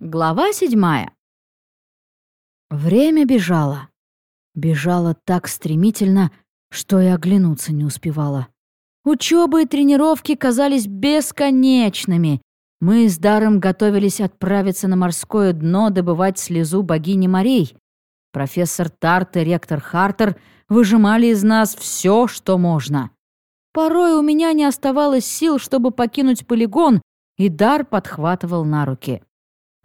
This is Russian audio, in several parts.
Глава седьмая. Время бежало. Бежало так стремительно, что и оглянуться не успевала. Учёба и тренировки казались бесконечными. Мы с Даром готовились отправиться на морское дно добывать слезу богини морей. Профессор Тарт и ректор Хартер выжимали из нас все, что можно. Порой у меня не оставалось сил, чтобы покинуть полигон, и Дар подхватывал на руки.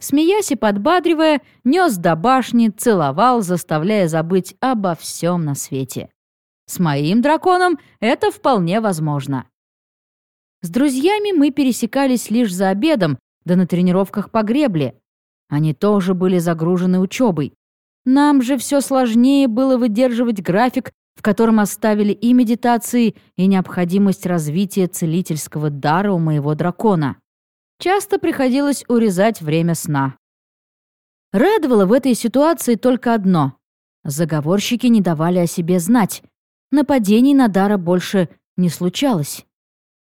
Смеясь и подбадривая, нес до башни, целовал, заставляя забыть обо всем на свете. С моим драконом это вполне возможно. С друзьями мы пересекались лишь за обедом, да на тренировках по гребле. Они тоже были загружены учебой. Нам же все сложнее было выдерживать график, в котором оставили и медитации, и необходимость развития целительского дара у моего дракона. Часто приходилось урезать время сна. Радовало в этой ситуации только одно. Заговорщики не давали о себе знать. Нападений на Дара больше не случалось.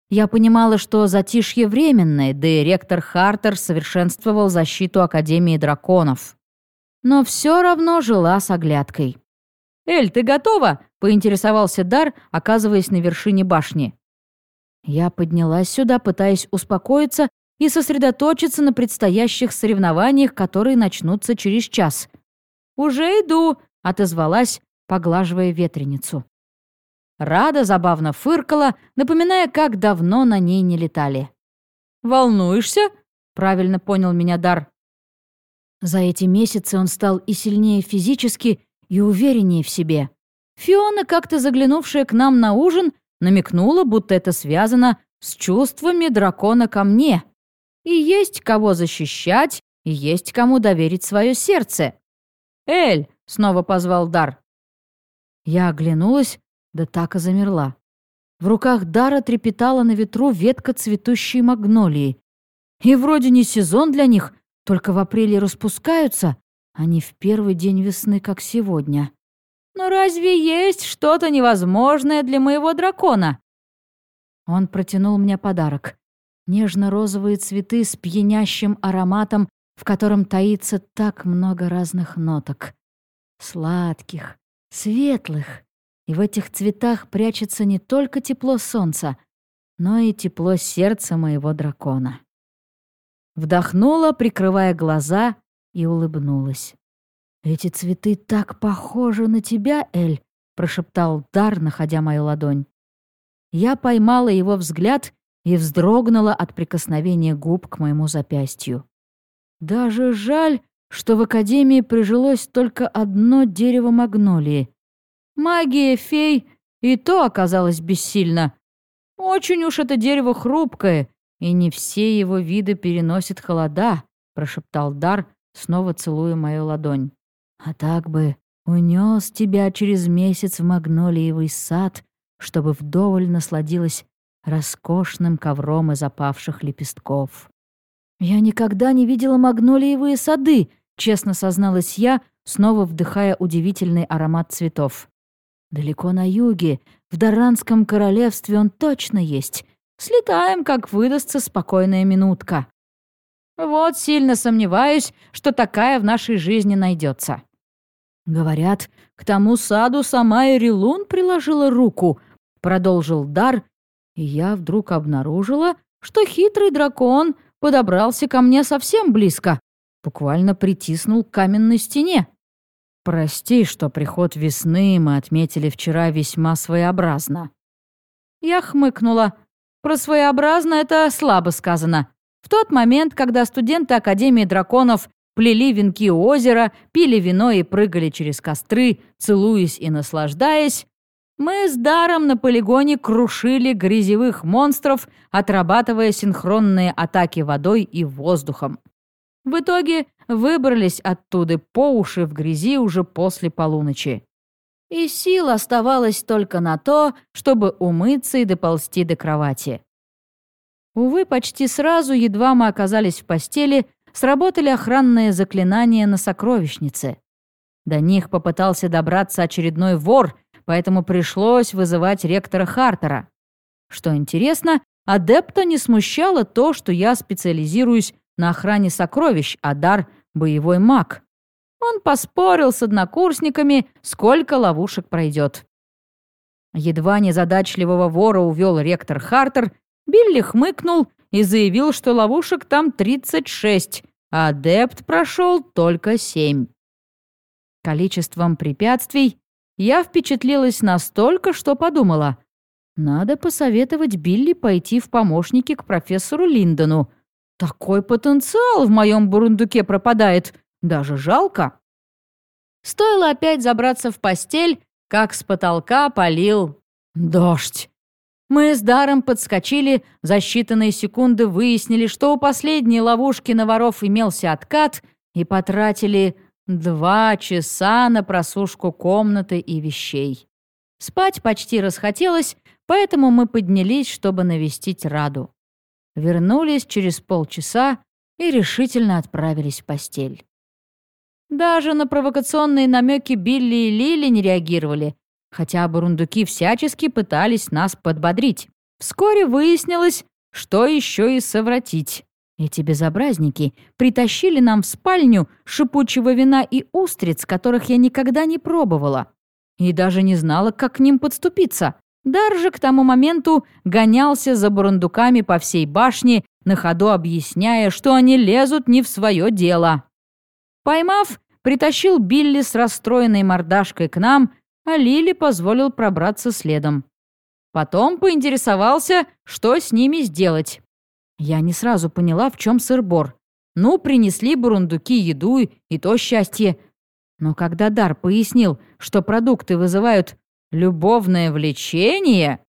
Я понимала, что затишье временное, да и ректор Хартер совершенствовал защиту Академии драконов. Но все равно жила с оглядкой. «Эль, ты готова?» — поинтересовался Дар, оказываясь на вершине башни. Я поднялась сюда, пытаясь успокоиться и сосредоточиться на предстоящих соревнованиях, которые начнутся через час. «Уже иду», — отозвалась, поглаживая ветреницу. Рада забавно фыркала, напоминая, как давно на ней не летали. «Волнуешься?» — правильно понял меня Дар. За эти месяцы он стал и сильнее физически, и увереннее в себе. Фиона, как-то заглянувшая к нам на ужин, намекнула, будто это связано с чувствами дракона ко мне. И есть кого защищать, и есть кому доверить свое сердце. «Эль!» — снова позвал Дар. Я оглянулась, да так и замерла. В руках Дара трепетала на ветру ветка цветущей магнолии. И вроде не сезон для них, только в апреле распускаются, а не в первый день весны, как сегодня. Но разве есть что-то невозможное для моего дракона? Он протянул мне подарок нежно-розовые цветы с пьянящим ароматом, в котором таится так много разных ноток. Сладких, светлых. И в этих цветах прячется не только тепло солнца, но и тепло сердца моего дракона. Вдохнула, прикрывая глаза, и улыбнулась. «Эти цветы так похожи на тебя, Эль», — прошептал Дар, находя мою ладонь. Я поймала его взгляд и вздрогнула от прикосновения губ к моему запястью. Даже жаль, что в Академии прижилось только одно дерево магнолии. Магия фей и то оказалась бессильна. Очень уж это дерево хрупкое, и не все его виды переносят холода, прошептал Дар, снова целуя мою ладонь. А так бы унес тебя через месяц в магнолиевый сад, чтобы вдоволь насладилась роскошным ковром из опавших лепестков. «Я никогда не видела магнолиевые сады», — честно созналась я, снова вдыхая удивительный аромат цветов. «Далеко на юге, в Даранском королевстве он точно есть. Слетаем, как выдастся спокойная минутка». «Вот сильно сомневаюсь, что такая в нашей жизни найдется. «Говорят, к тому саду сама Эрилун приложила руку», — продолжил Дар, и я вдруг обнаружила, что хитрый дракон подобрался ко мне совсем близко, буквально притиснул к каменной стене. «Прости, что приход весны мы отметили вчера весьма своеобразно». Я хмыкнула. Про своеобразно это слабо сказано. В тот момент, когда студенты Академии драконов плели венки у озера, пили вино и прыгали через костры, целуясь и наслаждаясь, мы с Даром на полигоне крушили грязевых монстров, отрабатывая синхронные атаки водой и воздухом. В итоге выбрались оттуда по уши в грязи уже после полуночи. И сил оставалось только на то, чтобы умыться и доползти до кровати. Увы, почти сразу, едва мы оказались в постели, сработали охранные заклинания на сокровищнице. До них попытался добраться очередной вор — поэтому пришлось вызывать ректора Хартера. Что интересно, адепта не смущало то, что я специализируюсь на охране сокровищ, а дар — боевой маг. Он поспорил с однокурсниками, сколько ловушек пройдет. Едва незадачливого вора увел ректор Хартер, Билли хмыкнул и заявил, что ловушек там 36, а адепт прошел только 7. Количеством препятствий я впечатлилась настолько, что подумала, надо посоветовать Билли пойти в помощники к профессору Линдону. Такой потенциал в моем бурундуке пропадает, даже жалко. Стоило опять забраться в постель, как с потолка полил дождь. Мы с Даром подскочили, за считанные секунды выяснили, что у последней ловушки на воров имелся откат, и потратили два часа на просушку комнаты и вещей. Спать почти расхотелось, поэтому мы поднялись, чтобы навестить Раду. Вернулись через полчаса и решительно отправились в постель. Даже на провокационные намеки Билли и Лили не реагировали, хотя бурундуки всячески пытались нас подбодрить. Вскоре выяснилось, что еще и совратить. Эти безобразники притащили нам в спальню шипучего вина и устриц, которых я никогда не пробовала. И даже не знала, как к ним подступиться. Дар же к тому моменту гонялся за бурундуками по всей башне, на ходу объясняя, что они лезут не в свое дело. Поймав, притащил Билли с расстроенной мордашкой к нам а Лили позволил пробраться следом. Потом поинтересовался, что с ними сделать. Я не сразу поняла, в чем сыр-бор. Ну, принесли бурундуки еду, и то счастье. Но когда Дар пояснил, что продукты вызывают любовное влечение,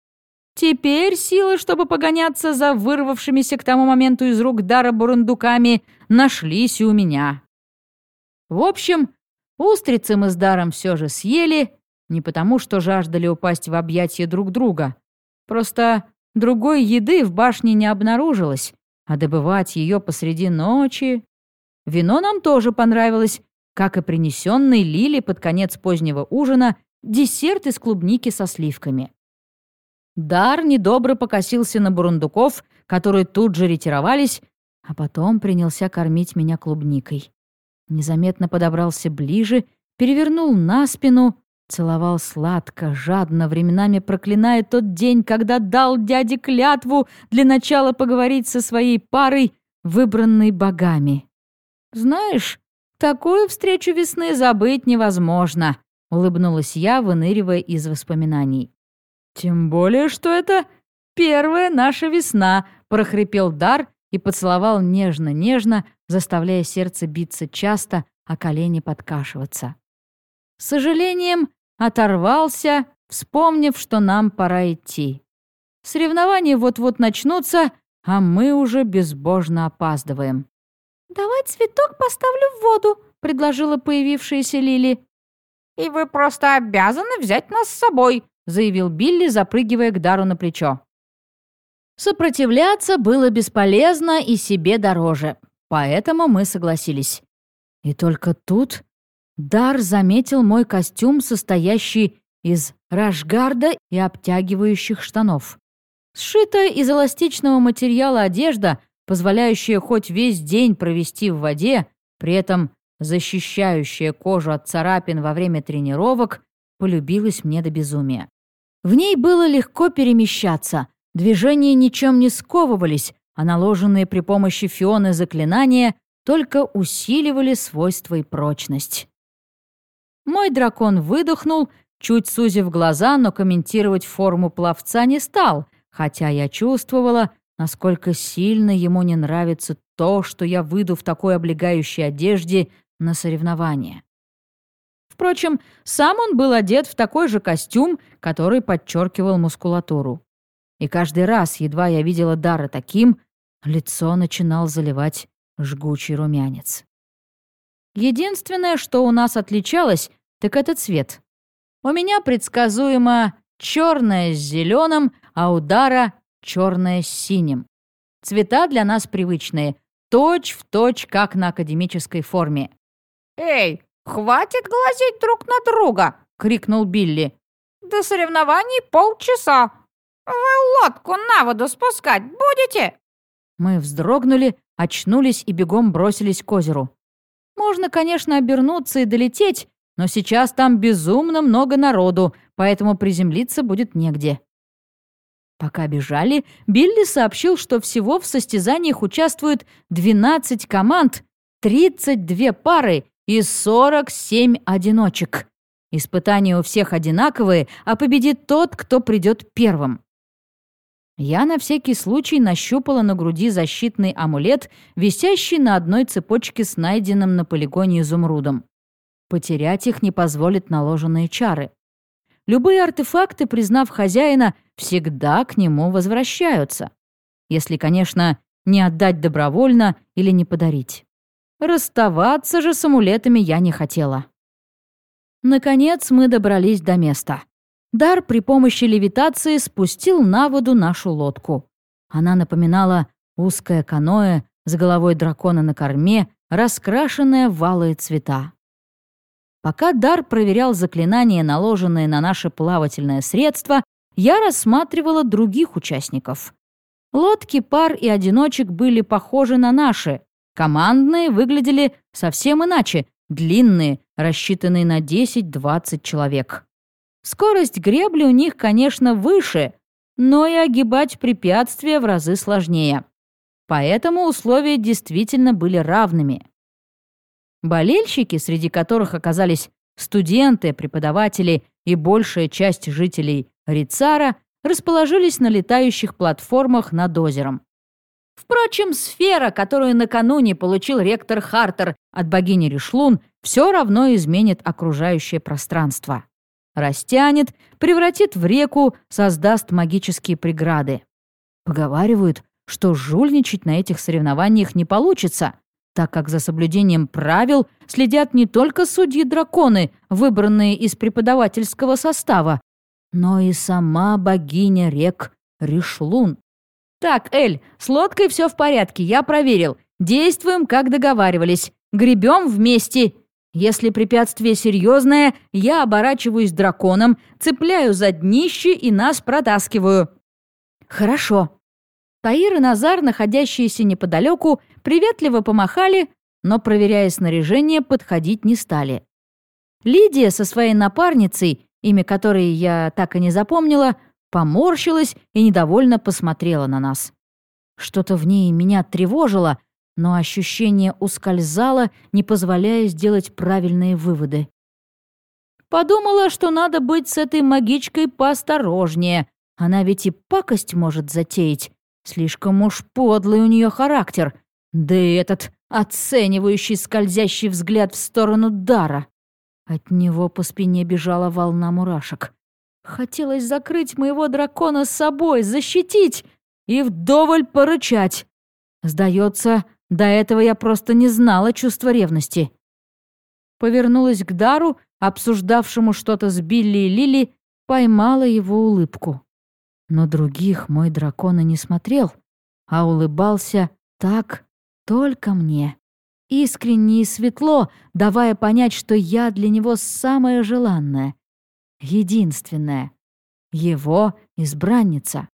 теперь силы, чтобы погоняться за вырвавшимися к тому моменту из рук Дара бурундуками, нашлись и у меня. В общем, устрицы мы с Даром все же съели, не потому, что жаждали упасть в объятия друг друга. Просто другой еды в башне не обнаружилось, а добывать ее посреди ночи... Вино нам тоже понравилось, как и принесенный Лили под конец позднего ужина десерт из клубники со сливками. Дар недобро покосился на бурундуков, которые тут же ретировались, а потом принялся кормить меня клубникой. Незаметно подобрался ближе, перевернул на спину Целовал сладко, жадно, временами проклиная тот день, когда дал дяде клятву для начала поговорить со своей парой, выбранной богами. «Знаешь, такую встречу весны забыть невозможно», — улыбнулась я, выныривая из воспоминаний. «Тем более, что это первая наша весна», — прохрипел Дар и поцеловал нежно-нежно, заставляя сердце биться часто, а колени подкашиваться. С сожалением, оторвался, вспомнив, что нам пора идти. Соревнования вот-вот начнутся, а мы уже безбожно опаздываем. «Давай цветок поставлю в воду», — предложила появившаяся Лили. «И вы просто обязаны взять нас с собой», — заявил Билли, запрыгивая к Дару на плечо. Сопротивляться было бесполезно и себе дороже, поэтому мы согласились. И только тут Дар заметил мой костюм, состоящий из рашгарда и обтягивающих штанов. Сшитая из эластичного материала одежда, позволяющая хоть весь день провести в воде, при этом защищающая кожу от царапин во время тренировок, полюбилась мне до безумия. В ней было легко перемещаться, движения ничем не сковывались, а наложенные при помощи фионы заклинания только усиливали свойства и прочность. Мой дракон выдохнул, чуть сузив глаза, но комментировать форму пловца не стал, хотя я чувствовала, насколько сильно ему не нравится то, что я выйду в такой облегающей одежде на соревнования. Впрочем, сам он был одет в такой же костюм, который подчеркивал мускулатуру. И каждый раз, едва я видела Дара таким, лицо начинал заливать жгучий румянец. Единственное, что у нас отличалось, так это цвет. У меня предсказуемо черное с зеленым, а у Дара черное с синим. Цвета для нас привычные, точь в точь, как на академической форме. «Эй, хватит глазеть друг на друга!» — крикнул Билли. «До соревнований полчаса. Вы лодку на воду спускать будете?» Мы вздрогнули, очнулись и бегом бросились к озеру. Можно, конечно, обернуться и долететь, но сейчас там безумно много народу, поэтому приземлиться будет негде. Пока бежали, Билли сообщил, что всего в состязаниях участвуют 12 команд, 32 пары и 47 одиночек. Испытания у всех одинаковые, а победит тот, кто придет первым. Я на всякий случай нащупала на груди защитный амулет, висящий на одной цепочке с найденным на полигоне изумрудом. Потерять их не позволит наложенные чары. Любые артефакты, признав хозяина, всегда к нему возвращаются. Если, конечно, не отдать добровольно или не подарить. Расставаться же с амулетами я не хотела. Наконец мы добрались до места. Дар при помощи левитации спустил на воду нашу лодку. Она напоминала узкое каноэ с головой дракона на корме, раскрашенное в алые цвета. Пока Дар проверял заклинания, наложенные на наше плавательное средство, я рассматривала других участников. Лодки пар и одиночек были похожи на наши. Командные выглядели совсем иначе, длинные, рассчитанные на 10-20 человек. Скорость гребли у них, конечно, выше, но и огибать препятствия в разы сложнее. Поэтому условия действительно были равными. Болельщики, среди которых оказались студенты, преподаватели и большая часть жителей Рицара, расположились на летающих платформах над озером. Впрочем, сфера, которую накануне получил ректор Хартер от богини Ришлун, все равно изменит окружающее пространство растянет, превратит в реку, создаст магические преграды. Поговаривают, что жульничать на этих соревнованиях не получится, так как за соблюдением правил следят не только судьи-драконы, выбранные из преподавательского состава, но и сама богиня рек Ришлун. «Так, Эль, с лодкой все в порядке, я проверил. Действуем, как договаривались. Гребем вместе если препятствие серьезное, я оборачиваюсь драконом, цепляю за днище и нас протаскиваю. Хорошо. Таир и Назар, находящиеся неподалеку, приветливо помахали, но, проверяя снаряжение, подходить не стали. Лидия со своей напарницей, имя которой я так и не запомнила, поморщилась и недовольно посмотрела на нас. Что-то в ней меня тревожило — но ощущение ускользало, не позволяя сделать правильные выводы. Подумала, что надо быть с этой магичкой поосторожнее. Она ведь и пакость может затеять. Слишком уж подлый у нее характер. Да и этот оценивающий скользящий взгляд в сторону дара. От него по спине бежала волна мурашек. Хотелось закрыть моего дракона с собой, защитить и вдоволь порычать. Сдается, до этого я просто не знала чувства ревности. Повернулась к Дару, обсуждавшему что-то с Билли и Лили, поймала его улыбку. Но других мой дракон и не смотрел, а улыбался так только мне. Искренне и светло, давая понять, что я для него самое желанное, единственное, его избранница.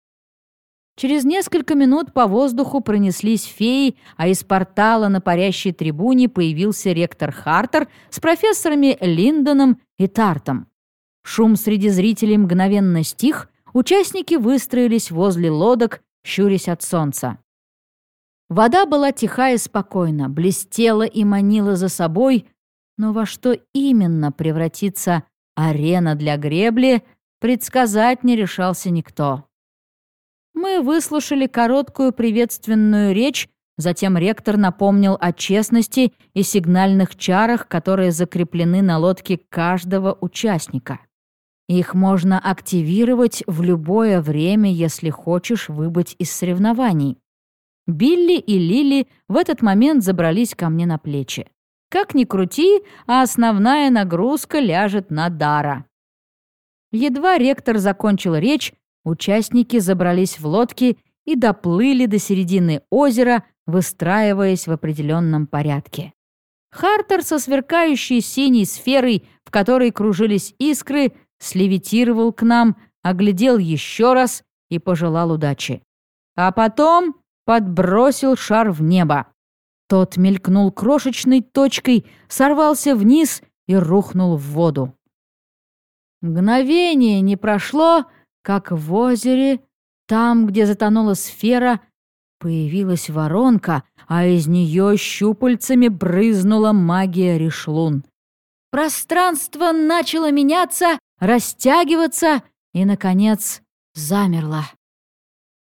Через несколько минут по воздуху пронеслись феи, а из портала на парящей трибуне появился ректор Хартер с профессорами Линдоном и Тартом. Шум среди зрителей мгновенно стих, участники выстроились возле лодок, щурясь от солнца. Вода была тиха и спокойна, блестела и манила за собой, но во что именно превратится арена для гребли, предсказать не решался никто. Мы выслушали короткую приветственную речь, затем ректор напомнил о честности и сигнальных чарах, которые закреплены на лодке каждого участника. Их можно активировать в любое время, если хочешь выбыть из соревнований. Билли и Лили в этот момент забрались ко мне на плечи. Как ни крути, а основная нагрузка ляжет на Дара. Едва ректор закончил речь, Участники забрались в лодки и доплыли до середины озера, выстраиваясь в определенном порядке. Хартер со сверкающей синей сферой, в которой кружились искры, слевитировал к нам, оглядел еще раз и пожелал удачи. А потом подбросил шар в небо. Тот мелькнул крошечной точкой, сорвался вниз и рухнул в воду. Мгновение не прошло, как в озере, там, где затонула сфера, появилась воронка, а из нее щупальцами брызнула магия Ришлун. Пространство начало меняться, растягиваться и, наконец, замерло.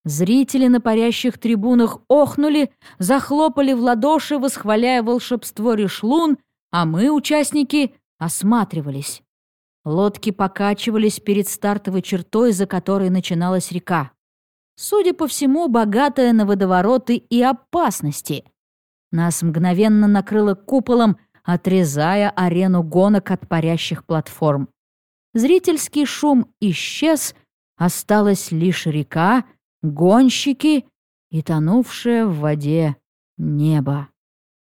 Зрители на парящих трибунах охнули, захлопали в ладоши, восхваляя волшебство Ришлун, а мы, участники, осматривались. Лодки покачивались перед стартовой чертой, за которой начиналась река. Судя по всему, богатая на водовороты и опасности. Нас мгновенно накрыло куполом, отрезая арену гонок от парящих платформ. Зрительский шум исчез, осталась лишь река, гонщики и тонувшее в воде небо.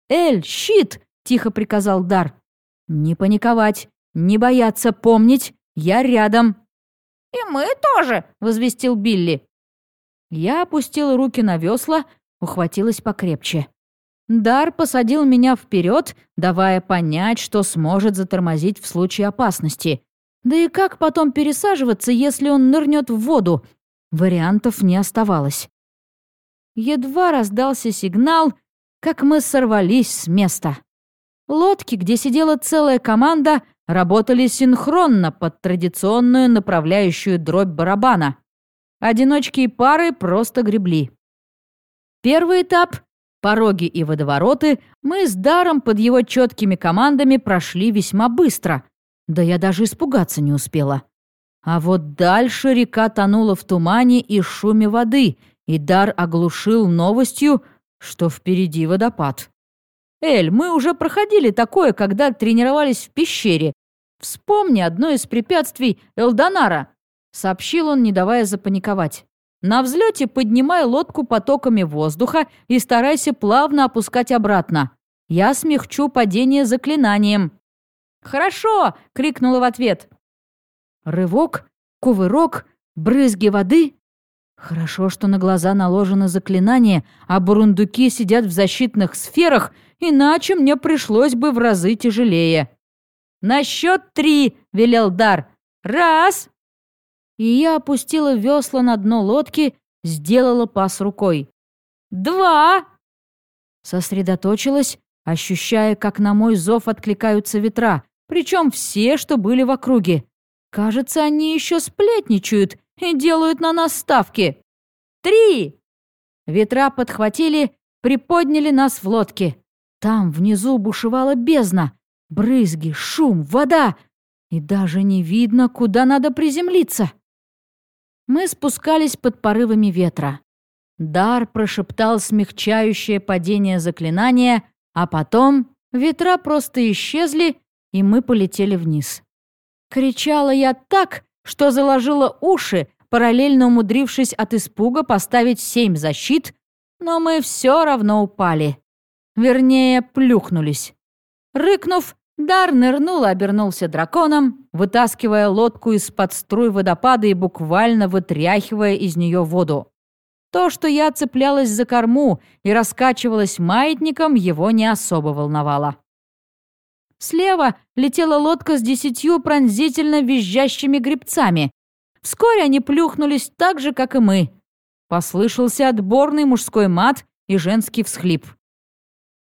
«Эль, щит!» — тихо приказал Дар. «Не паниковать, не бояться, помнить, я рядом». «И мы тоже!» — возвестил Билли. Я опустила руки на весла, ухватилась покрепче. Дар посадил меня вперед, давая понять, что сможет затормозить в случае опасности. Да и как потом пересаживаться, если он нырнет в воду? Вариантов не оставалось. Едва раздался сигнал, как мы сорвались с места. Лодки, где сидела целая команда, работали синхронно под традиционную направляющую дробь барабана. Одиночки и пары просто гребли. Первый этап — пороги и водовороты — мы с Даром под его четкими командами прошли весьма быстро. Да я даже испугаться не успела. А вот дальше река тонула в тумане и шуме воды, и Дар оглушил новостью, что впереди водопад. «Эль, мы уже проходили такое, когда тренировались в пещере. Вспомни одно из препятствий Элдонара. Сообщил он, не давая запаниковать. На взлете поднимай лодку потоками воздуха и старайся плавно опускать обратно. Я смягчу падение заклинанием. «Хорошо!» — крикнула в ответ. Рывок, кувырок, брызги воды. Хорошо, что на глаза наложено заклинание, а бурундуки сидят в защитных сферах, иначе мне пришлось бы в разы тяжелее. «На счет три!» — велел Дар. «Раз!» и я опустила весла на дно лодки, сделала пас рукой. «Два!» Сосредоточилась, ощущая, как на мой зов откликаются ветра, причем все, что были в округе. Кажется, они еще сплетничают и делают на нас ставки. «Три!» Ветра подхватили, приподняли нас в лодке. Там внизу бушевала бездна. Брызги, шум, вода. И даже не видно, куда надо приземлиться. Мы спускались под порывами ветра. Дар прошептал смягчающее падение заклинания, а потом ветра просто исчезли, и мы полетели вниз. Кричала я так, что заложила уши, параллельно умудрившись от испуга поставить семь защит, но мы все равно упали. Вернее, плюхнулись. Рыкнув, Дар нырнул и обернулся драконом, вытаскивая лодку из-под струй водопада и буквально вытряхивая из нее воду. То, что я цеплялась за корму и раскачивалась маятником, его не особо волновало. Слева летела лодка с десятью пронзительно визжащими гребцами. Вскоре они плюхнулись так же, как и мы. Послышался отборный мужской мат и женский всхлип.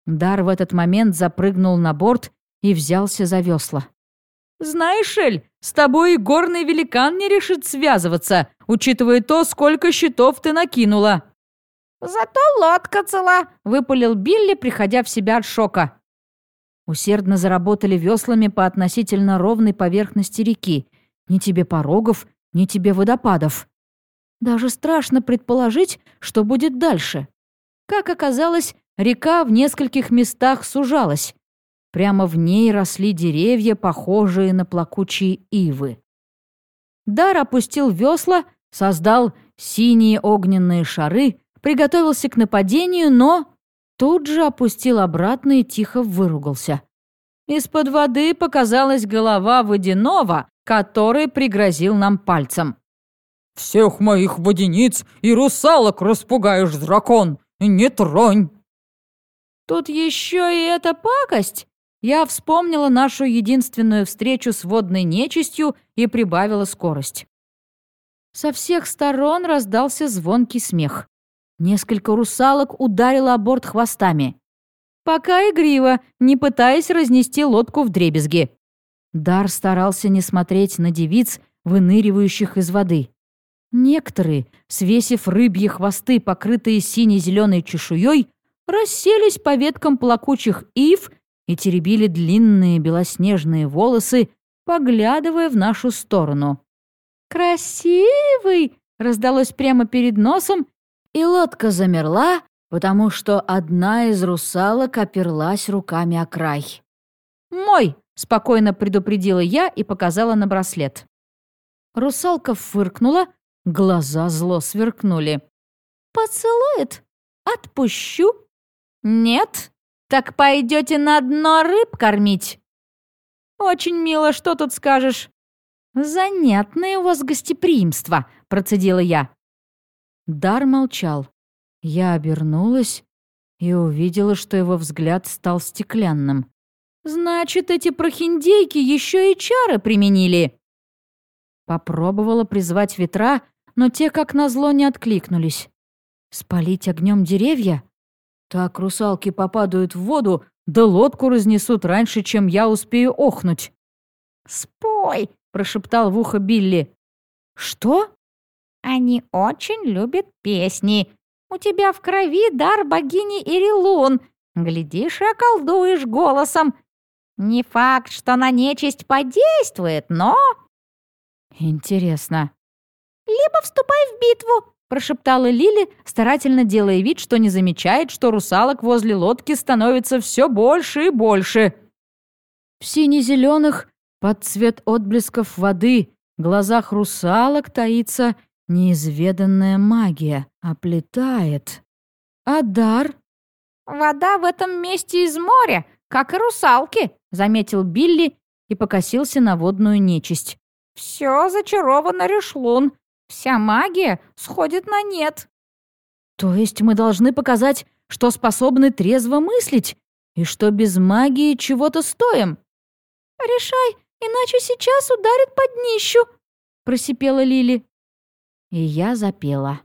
Дар в этот момент запрыгнул на борт и взялся за весла. «Знаешь, Эль, с тобой горный великан не решит связываться, учитывая то, сколько щитов ты накинула». «Зато лодка цела», — выпалил Билли, приходя в себя от шока. Усердно заработали веслами по относительно ровной поверхности реки. Ни тебе порогов, ни тебе водопадов. Даже страшно предположить, что будет дальше. Как оказалось, река в нескольких местах сужалась. Прямо в ней росли деревья, похожие на плакучие ивы. Дар опустил весла, создал синие огненные шары, приготовился к нападению, но тут же опустил обратно и тихо выругался. Из-под воды показалась голова водяного, который пригрозил нам пальцем. «Всех моих водяниц и русалок распугаешь, дракон! Не тронь!» Тут еще и эта пакость. Я вспомнила нашу единственную встречу с водной нечистью и прибавила скорость. Со всех сторон раздался звонкий смех. Несколько русалок ударило о борт хвостами. Пока игриво, не пытаясь разнести лодку в дребезги. Дар старался не смотреть на девиц, выныривающих из воды. Некоторые, свесив рыбьи хвосты, покрытые сине-зеленой чешуей, расселись по веткам плакучих ив и теребили длинные белоснежные волосы, поглядывая в нашу сторону. «Красивый!» — раздалось прямо перед носом, и лодка замерла, потому что одна из русалок оперлась руками о край. «Мой!» — спокойно предупредила я и показала на браслет. Русалка фыркнула, глаза зло сверкнули. «Поцелует? Отпущу?» «Нет? Так пойдете на дно рыб кормить?» «Очень мило, что тут скажешь?» «Занятное у вас гостеприимство», — процедила я. Дар молчал. Я обернулась и увидела, что его взгляд стал стеклянным. «Значит, эти прохиндейки еще и чары применили!» Попробовала призвать ветра, но те, как назло, не откликнулись. «Спалить огнем деревья? Так русалки попадают в воду, да лодку разнесут раньше, чем я успею охнуть». «Спой!» — прошептал в ухо Билли. «Что?» «Они очень любят песни. У тебя в крови дар богини Ирилун. Глядишь и околдуешь голосом. Не факт, что на нечисть подействует, но...» «Интересно». «Либо вступай в битву», — прошептала Лили, старательно делая вид, что не замечает, что русалок возле лодки становится все больше и больше. В сине-зеленых, под цвет отблесков воды, глазах русалок таится неизведанная магия, оплетает. А дар? «Вода в этом месте из моря, как и русалки», — заметил Билли и покосился на водную нечисть. «Все зачаровано решлун. Вся магия сходит на нет». «То есть мы должны показать, что способны трезво мыслить, и что без магии чего-то стоим?» «Решай, иначе сейчас ударит под днищу», — просипела Лили. И я запела.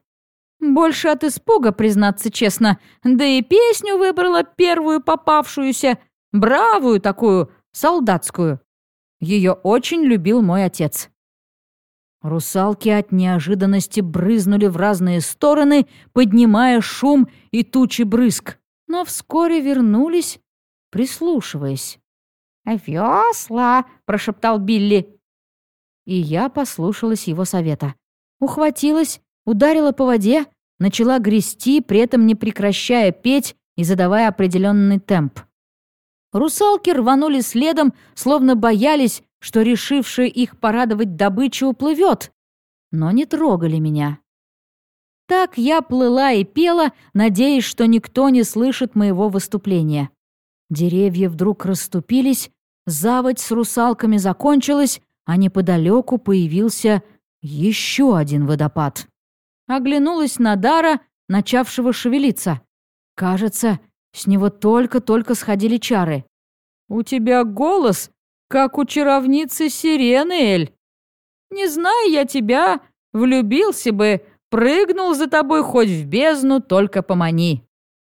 Больше от испуга, признаться честно, да и песню выбрала первую попавшуюся, бравую такую, солдатскую. Ее очень любил мой отец. Русалки от неожиданности брызнули в разные стороны, поднимая шум и тучи брызг, но вскоре вернулись, прислушиваясь. «Весла!» — прошептал Билли. И я послушалась его совета. Ухватилась, ударила по воде, начала грести, при этом не прекращая петь и задавая определенный темп. Русалки рванули следом, словно боялись, что решившая их порадовать добыча уплывет, но не трогали меня. Так я плыла и пела, надеясь, что никто не слышит моего выступления. Деревья вдруг расступились, заводь с русалками закончилась, а неподалеку появился еще один водопад. Оглянулась на Дара, начавшего шевелиться. Кажется, с него только-только сходили чары. «У тебя голос, как у чаровницы Сирены, Эль. Не зная я тебя, влюбился бы, прыгнул за тобой хоть в бездну, только помани.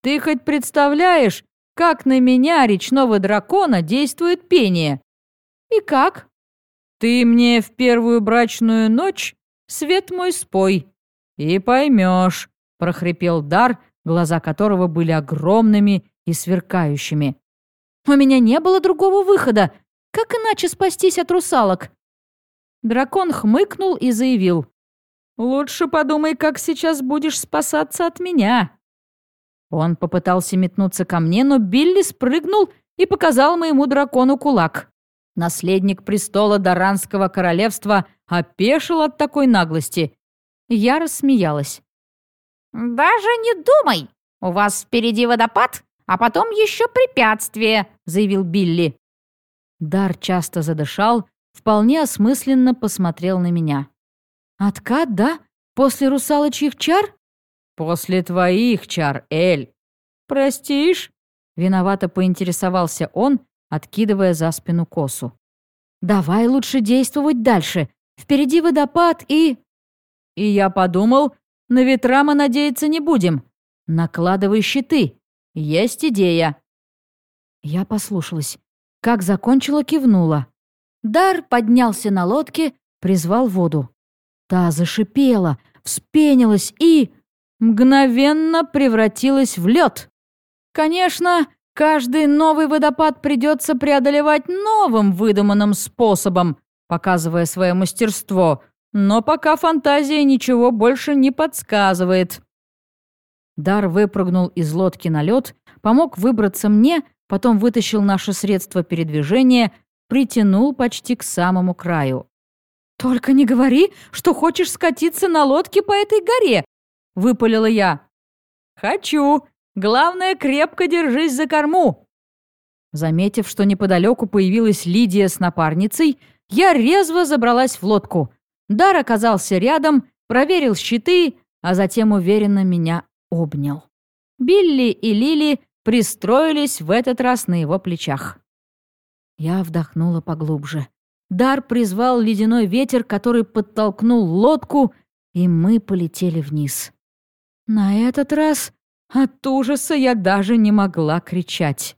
Ты хоть представляешь, как на меня, речного дракона, действует пение? И как? Ты мне в первую брачную ночь свет мой спой, и поймешь, прохрипел Дар, глаза которого были огромными и сверкающими. У меня не было другого выхода. Как иначе спастись от русалок? Дракон хмыкнул и заявил. «Лучше подумай, как сейчас будешь спасаться от меня». Он попытался метнуться ко мне, но Билли спрыгнул и показал моему дракону кулак. Наследник престола Даранского королевства опешил от такой наглости. Я рассмеялась. «Даже не думай! У вас впереди водопад, а потом еще препятствие», — заявил Билли. Дар часто задышал, вполне осмысленно посмотрел на меня. «Откат, да? После русалочьих чар?» «После твоих чар, Эль. Простишь? Виновато поинтересовался он, откидывая за спину косу. «Давай лучше действовать дальше. Впереди водопад и...» «И я подумал, на ветра мы надеяться не будем. Накладывай щиты. Есть идея». Я послушалась. Как закончила, кивнула. Дар поднялся на лодке, призвал воду. Та зашипела, вспенилась и... мгновенно превратилась в лед. Конечно, каждый новый водопад придется преодолевать новым выдуманным способом, показывая свое мастерство, но пока фантазия ничего больше не подсказывает. Дар выпрыгнул из лодки на лед, помог выбраться мне, потом вытащил наше средство передвижения, притянул почти к самому краю. «Только не говори, что хочешь скатиться на лодке по этой горе!» — выпалила я. «Хочу! Главное, крепко держись за корму!» Заметив, что неподалеку появилась Лидия с напарницей, я резво забралась в лодку. Дар оказался рядом, проверил щиты, а затем уверенно меня обнял. Билли и Лили пристроились в этот раз на его плечах. Я вдохнула поглубже. Дар призвал ледяной ветер, который подтолкнул лодку, и мы полетели вниз. На этот раз от ужаса я даже не могла кричать.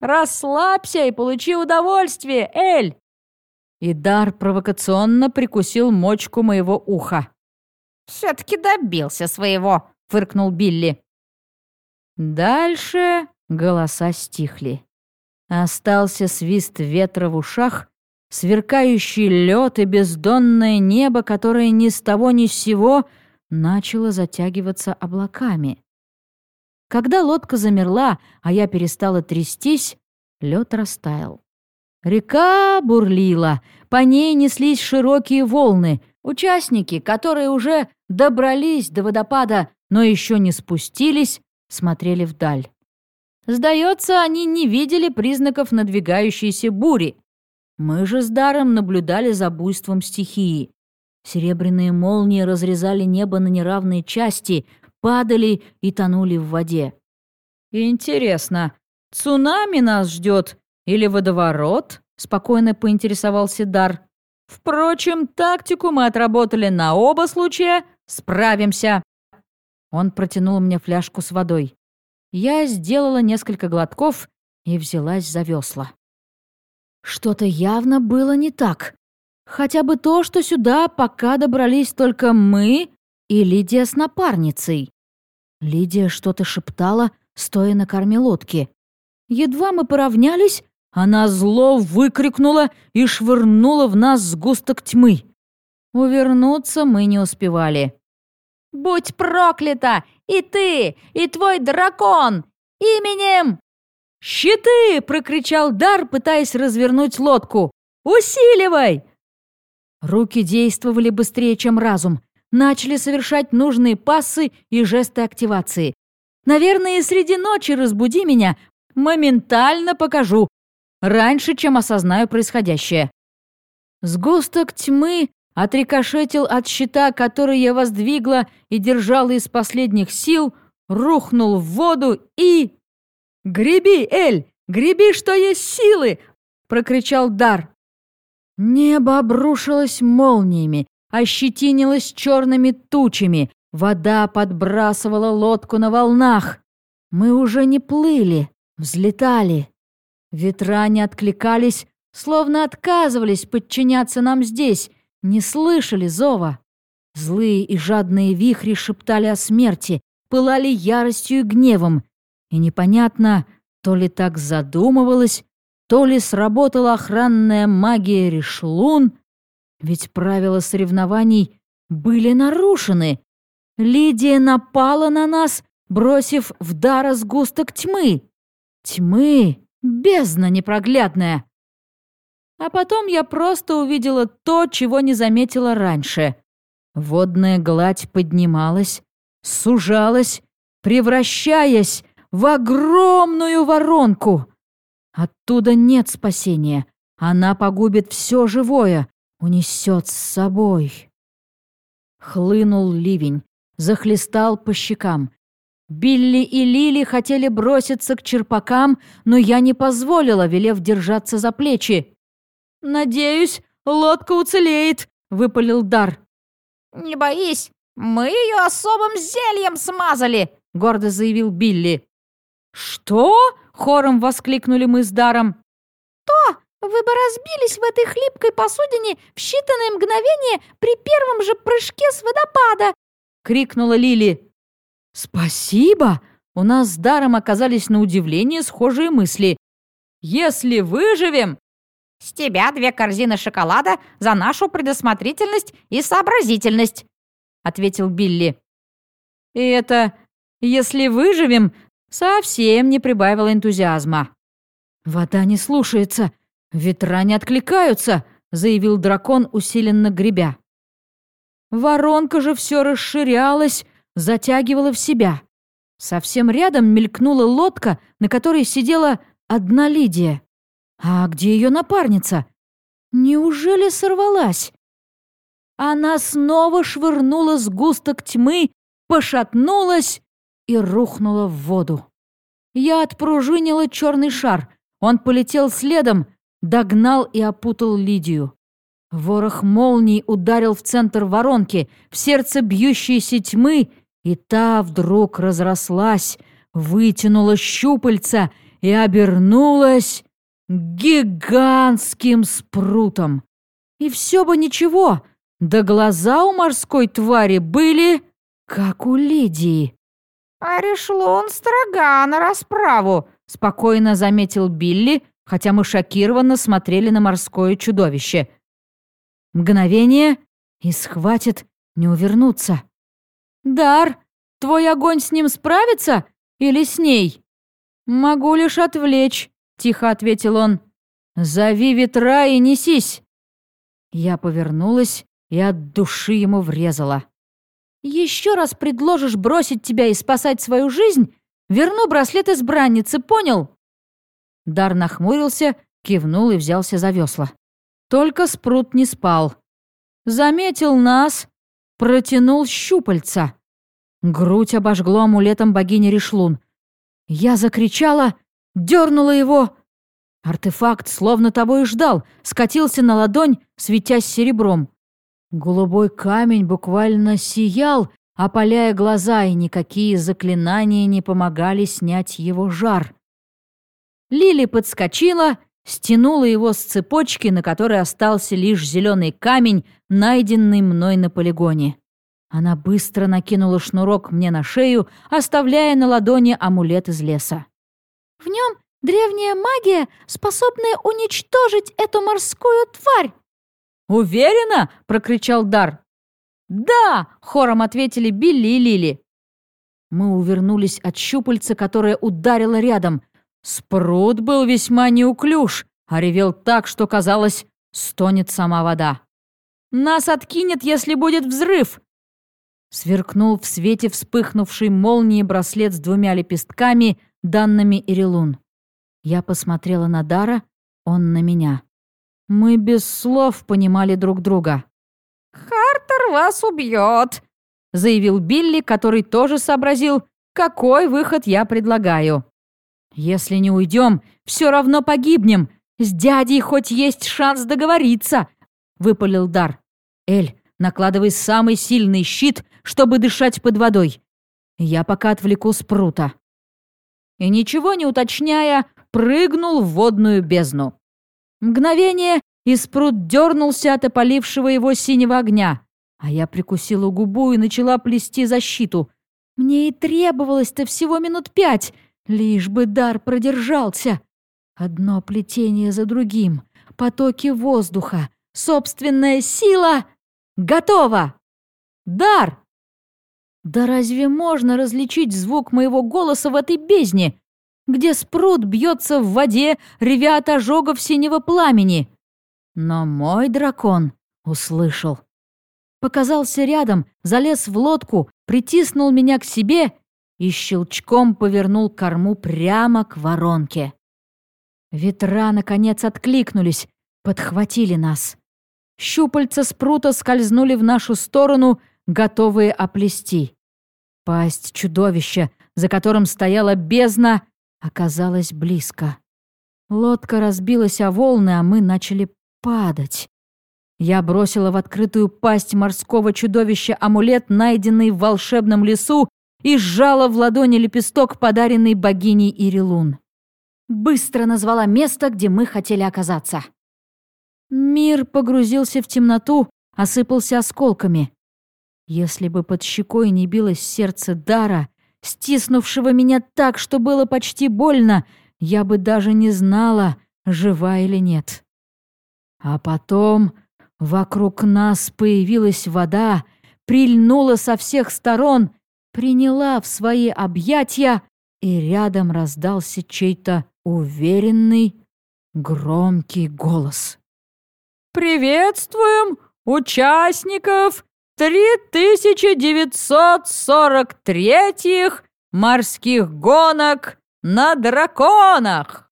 «Расслабься и получи удовольствие, Эль!» И Дар провокационно прикусил мочку моего уха. «Все-таки добился своего», — фыркнул Билли. Дальше голоса стихли. Остался свист ветра в ушах сверкающий лед и бездонное небо, которое ни с того ни с сего начало затягиваться облаками. Когда лодка замерла, а я перестала трястись, лед растаял. Река бурлила, по ней неслись широкие волны. Участники, которые уже добрались до водопада, но еще не спустились, смотрели вдаль. Сдается, они не видели признаков надвигающейся бури. Мы же с Даром наблюдали за буйством стихии. Серебряные молнии разрезали небо на неравные части, падали и тонули в воде. «Интересно, цунами нас ждет или водоворот?» — спокойно поинтересовался Дар. «Впрочем, тактику мы отработали на оба случая. Справимся!» Он протянул мне фляжку с водой. Я сделала несколько глотков и взялась за весла. Что-то явно было не так. Хотя бы то, что сюда пока добрались только мы и Лидия с напарницей. Лидия что-то шептала, стоя на корме лодки. Едва мы поравнялись, она зло выкрикнула и швырнула в нас сгусток тьмы. Увернуться мы не успевали. «Будь проклята! И ты, и твой дракон! Именем «Щиты!» — прокричал Дар, пытаясь развернуть лодку. «Усиливай!» Руки действовали быстрее, чем разум. Начали совершать нужные пассы и жесты активации. Наверное, среди ночи разбуди меня. Моментально покажу. Раньше, чем осознаю происходящее. Сгусток тьмы отрикошетил от щита, который я воздвигла и держала из последних сил, рухнул в воду и... «Греби, Эль! Греби, что есть силы!» — прокричал Дар. Небо обрушилось молниями, ощетинилось черными тучами, вода подбрасывала лодку на волнах. Мы уже не плыли, взлетали. Ветра не откликались, словно отказывались подчиняться нам здесь, не слышали зова. Злые и жадные вихри шептали о смерти, пылали яростью и гневом, и непонятно, то ли так задумывалась, то ли сработала охранная магия Ришлун, ведь правила соревнований были нарушены. Лидия напала на нас, бросив в дара сгусток тьмы. Тьмы, бездна непроглядная. А потом я просто увидела то, чего не заметила раньше. Водная гладь поднималась, сужалась, превращаясь в огромную воронку. Оттуда нет спасения. Она погубит все живое, унесет с собой. Хлынул ливень, захлестал по щекам. Билли и Лили хотели броситься к черпакам, но я не позволила, велев держаться за плечи. «Надеюсь, лодка уцелеет», — выпалил Дар. «Не боись, мы ее особым зельем смазали», — гордо заявил Билли. «Что?» — хором воскликнули мы с Даром. «То! Вы бы разбились в этой хлипкой посудине в считанные мгновения при первом же прыжке с водопада!» — крикнула Лили. «Спасибо!» У нас с Даром оказались на удивление схожие мысли. «Если выживем...» «С тебя две корзины шоколада за нашу предусмотрительность и сообразительность», — ответил Билли. «И это... если выживем...» совсем не прибавило энтузиазма. «Вода не слушается, ветра не откликаются», — заявил дракон, усиленно гребя. Воронка же все расширялась, затягивала в себя. Совсем рядом мелькнула лодка, на которой сидела одна Лидия. А где ее напарница? Неужели сорвалась? Она снова швырнула сгусток тьмы, пошатнулась и рухнула в воду. Я отпружинила черный шар. Он полетел следом, догнал и опутал Лидию. Ворох молний ударил в центр воронки, в сердце бьющейся тьмы и та вдруг разрослась, вытянула щупальца и обернулась гигантским спрутом. И все бы ничего, да глаза у морской твари были, как у Лидии. «А он строга на расправу», — спокойно заметил Билли, хотя мы шокированно смотрели на морское чудовище. Мгновение, и схватит, не увернуться. «Дар, твой огонь с ним справится или с ней?» «Могу лишь отвлечь», — тихо ответил он. «Зови ветра и несись». Я повернулась и от души ему врезала. «Еще раз предложишь бросить тебя и спасать свою жизнь, верну браслет избранницы, понял?» Дар нахмурился, кивнул и взялся за весла. Только спрут не спал. Заметил нас, протянул щупальца. Грудь обожгло амулетом богини Решлун. Я закричала, дернула его. Артефакт, словно того и ждал, скатился на ладонь, светясь серебром. Голубой камень буквально сиял, опаляя глаза, и никакие заклинания не помогали снять его жар. Лили подскочила, стянула его с цепочки, на которой остался лишь зеленый камень, найденный мной на полигоне. Она быстро накинула шнурок мне на шею, оставляя на ладони амулет из леса. «В нем древняя магия, способная уничтожить эту морскую тварь!» «Уверена?» — прокричал Дар. «Да!» — хором ответили Билли и Лили. Мы увернулись от щупальца, которое ударило рядом. Спрут был весьма неуклюж, а ревел так, что, казалось, стонет сама вода. «Нас откинет, если будет взрыв!» Сверкнул в свете вспыхнувший молнии браслет с двумя лепестками, данными Ирилун. Я посмотрела на Дара, он на меня. Мы без слов понимали друг друга. «Хартер вас убьет», — заявил Билли, который тоже сообразил, какой выход я предлагаю. «Если не уйдем, все равно погибнем. С дядей хоть есть шанс договориться», — выпалил Дар. «Эль, накладывай самый сильный щит, чтобы дышать под водой. Я пока отвлеку спрута». И ничего не уточняя, прыгнул в водную бездну. Мгновение, и спрут дернулся от опалившего его синего огня. А я прикусила губу и начала плести защиту. Мне и требовалось-то всего минут пять, лишь бы дар продержался. Одно плетение за другим, потоки воздуха, собственная сила. Готово! Дар! Да разве можно различить звук моего голоса в этой бездне? где спрут бьется в воде, ревя от ожогов синего пламени. Но мой дракон услышал. Показался рядом, залез в лодку, притиснул меня к себе и щелчком повернул корму прямо к воронке. Ветра, наконец, откликнулись, подхватили нас. Щупальца спрута скользнули в нашу сторону, готовые оплести. Пасть чудовища за которым стояла бездна, оказалась близко. Лодка разбилась о волны, а мы начали падать. Я бросила в открытую пасть морского чудовища амулет, найденный в волшебном лесу, и сжала в ладони лепесток, подаренный богиней Ирилун. Быстро назвала место, где мы хотели оказаться. Мир погрузился в темноту, осыпался осколками. Если бы под щекой не билось сердце Дара, стиснувшего меня так, что было почти больно, я бы даже не знала, жива или нет. А потом вокруг нас появилась вода, прильнула со всех сторон, приняла в свои объятия, и рядом раздался чей-то уверенный, громкий голос. «Приветствуем участников 3943 морских гонок на драконах!»